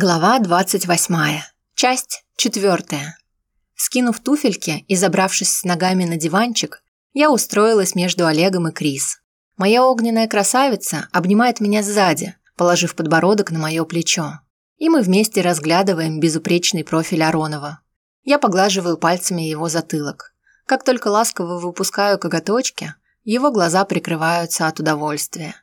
Глава 28. Часть 4. Скинув туфельки и забравшись с ногами на диванчик, я устроилась между Олегом и Крис. Моя огненная красавица обнимает меня сзади, положив подбородок на мое плечо. И мы вместе разглядываем безупречный профиль Аронова. Я поглаживаю пальцами его затылок. Как только ласково выпускаю коготочки, его глаза прикрываются от удовольствия.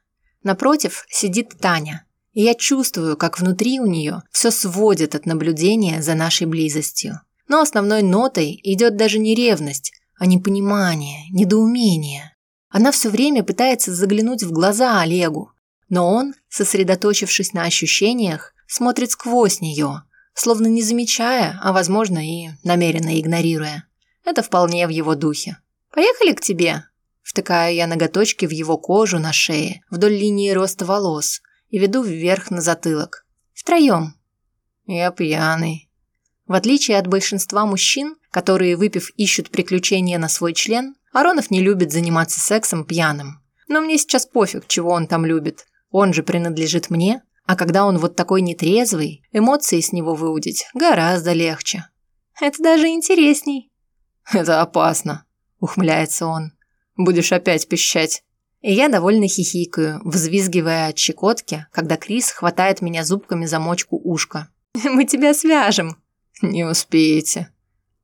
Напротив сидит Таня, и я чувствую, как внутри у нее все сводит от наблюдения за нашей близостью. Но основной нотой идет даже не ревность, а непонимание, недоумение. Она все время пытается заглянуть в глаза Олегу, но он, сосредоточившись на ощущениях, смотрит сквозь нее, словно не замечая, а возможно и намеренно игнорируя. Это вполне в его духе. «Поехали к тебе?» Втыкаю я ноготочки в его кожу на шее, вдоль линии роста волос, и веду вверх на затылок. Втроем. Я пьяный. В отличие от большинства мужчин, которые, выпив, ищут приключения на свой член, Аронов не любит заниматься сексом пьяным. Но мне сейчас пофиг, чего он там любит. Он же принадлежит мне, а когда он вот такой нетрезвый, эмоции с него выудить гораздо легче. Это даже интересней. Это опасно, ухмыляется он. Будешь опять пищать. И я довольно хихикаю, взвизгивая от щекотки, когда Крис хватает меня зубками за мочку ушка. «Мы тебя свяжем». «Не успеете».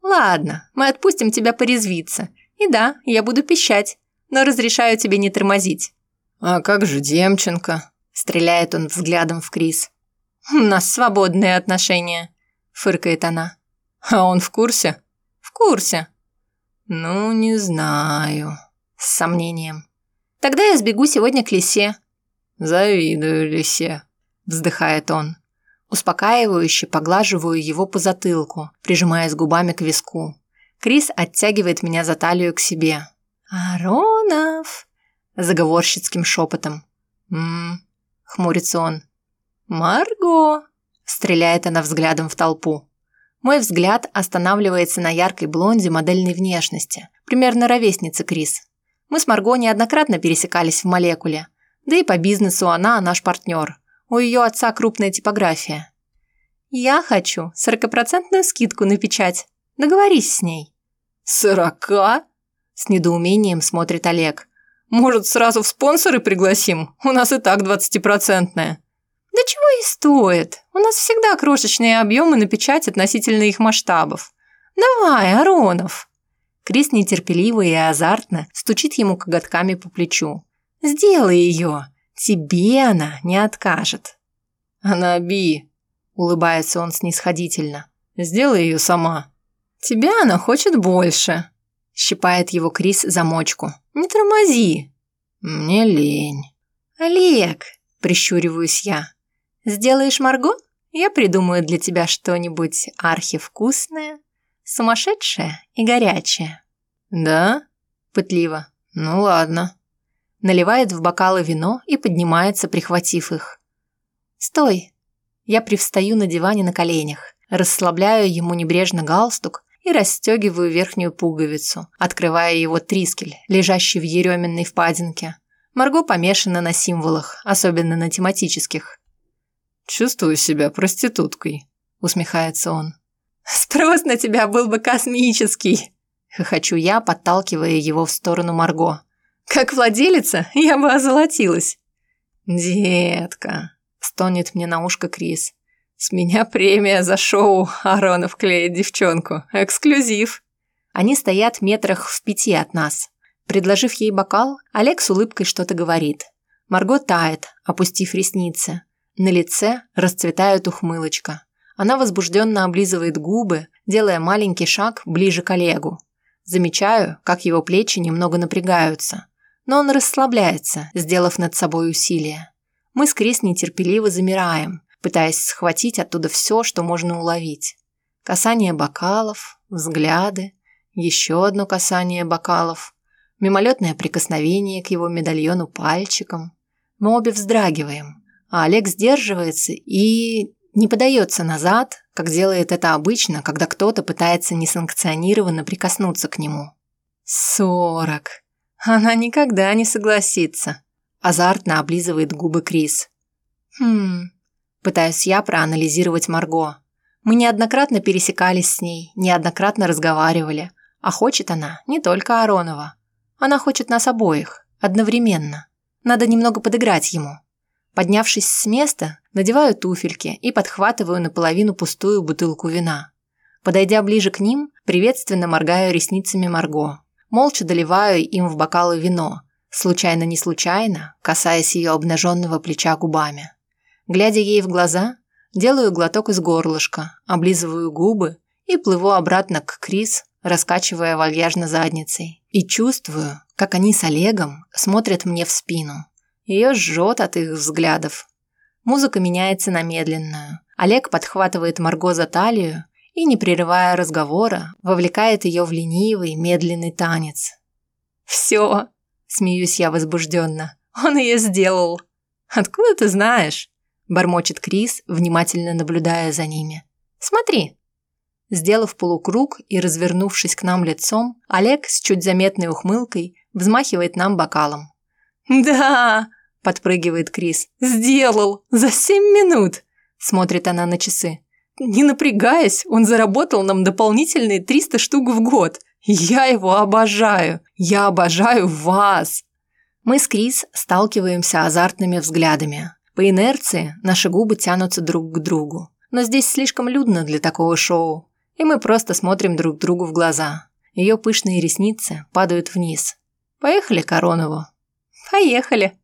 «Ладно, мы отпустим тебя порезвиться. И да, я буду пищать, но разрешаю тебе не тормозить». «А как же Демченко?» Стреляет он взглядом в Крис. «У нас свободные отношения», – фыркает она. «А он в курсе?» «В курсе». «Ну, не знаю», – с сомнением. Тогда я сбегу сегодня к лисе». «Завидую лисе», – вздыхает он. Успокаивающе поглаживаю его по затылку, прижимаясь губами к виску. Крис оттягивает меня за талию к себе. «Аронов!» – заговорщицким шепотом. «М-м-м», хмурится он. «Марго!» – стреляет она взглядом в толпу. Мой взгляд останавливается на яркой блонде модельной внешности, примерно ровесницы Крис. Мы с Марго неоднократно пересекались в молекуле. Да и по бизнесу она наш партнер. У ее отца крупная типография. Я хочу сорокопроцентную скидку на печать. Договорись с ней. Сорока? С недоумением смотрит Олег. Может, сразу в спонсоры пригласим? У нас и так двадцатипроцентная. Да чего и стоит. У нас всегда крошечные объемы на печать относительно их масштабов. Давай, Аронов. Крис нетерпеливо и азартно стучит ему коготками по плечу. «Сделай ее! Тебе она не откажет!» «Она би!» – улыбается он снисходительно. «Сделай ее сама!» «Тебя она хочет больше!» – щипает его Крис замочку. «Не тормози!» «Мне лень!» «Олег!» – прищуриваюсь я. «Сделаешь Марго? Я придумаю для тебя что-нибудь архивкусное, сумасшедшее и горячее». «Да?» – пытливо. «Ну ладно». Наливает в бокалы вино и поднимается, прихватив их. «Стой!» Я привстаю на диване на коленях, расслабляю ему небрежно галстук и расстегиваю верхнюю пуговицу, открывая его трискель, лежащий в еременной впадинке. Марго помешана на символах, особенно на тематических. «Чувствую себя проституткой», – усмехается он. «Спрос на тебя был бы космический», Хохочу я, подталкивая его в сторону Марго. «Как владелица я бы озолотилась!» «Детка!» – стонет мне на ушко Крис. «С меня премия за шоу Аронов клеит девчонку. Эксклюзив!» Они стоят метрах в пяти от нас. Предложив ей бокал, Олег с улыбкой что-то говорит. Марго тает, опустив ресницы. На лице расцветает ухмылочка. Она возбужденно облизывает губы, делая маленький шаг ближе к Олегу. Замечаю, как его плечи немного напрягаются, но он расслабляется, сделав над собой усилие. Мы с Крис нетерпеливо замираем, пытаясь схватить оттуда все, что можно уловить. Касание бокалов, взгляды, еще одно касание бокалов, мимолетное прикосновение к его медальону пальчиком. Мы обе вздрагиваем, а Олег сдерживается и не подается назад, как делает это обычно, когда кто-то пытается несанкционированно прикоснуться к нему. «Сорок! Она никогда не согласится!» Азартно облизывает губы Крис. «Хм, Пытаюсь я проанализировать Марго. Мы неоднократно пересекались с ней, неоднократно разговаривали. А хочет она не только Аронова. Она хочет нас обоих, одновременно. Надо немного подыграть ему. Поднявшись с места, надеваю туфельки и подхватываю наполовину пустую бутылку вина. Подойдя ближе к ним, приветственно моргаю ресницами Марго. Молча доливаю им в бокалы вино, случайно-не случайно, касаясь ее обнаженного плеча губами. Глядя ей в глаза, делаю глоток из горлышка, облизываю губы и плыву обратно к Крис, раскачивая вальяжно задницей. И чувствую, как они с Олегом смотрят мне в спину. Ее жжет от их взглядов. Музыка меняется на медленную. Олег подхватывает Марго за талию и, не прерывая разговора, вовлекает ее в ленивый, медленный танец. «Все!» – смеюсь я возбужденно. «Он ее сделал!» «Откуда ты знаешь?» – бормочет Крис, внимательно наблюдая за ними. «Смотри!» Сделав полукруг и развернувшись к нам лицом, Олег с чуть заметной ухмылкой взмахивает нам бокалом. «Да!» – подпрыгивает Крис. «Сделал! За семь минут!» – смотрит она на часы. «Не напрягаясь, он заработал нам дополнительные 300 штук в год. Я его обожаю! Я обожаю вас!» Мы с Крис сталкиваемся азартными взглядами. По инерции наши губы тянутся друг к другу. Но здесь слишком людно для такого шоу и мы просто смотрим друг другу в глаза. Ее пышные ресницы падают вниз. «Поехали к Аронову?» «Поехали!»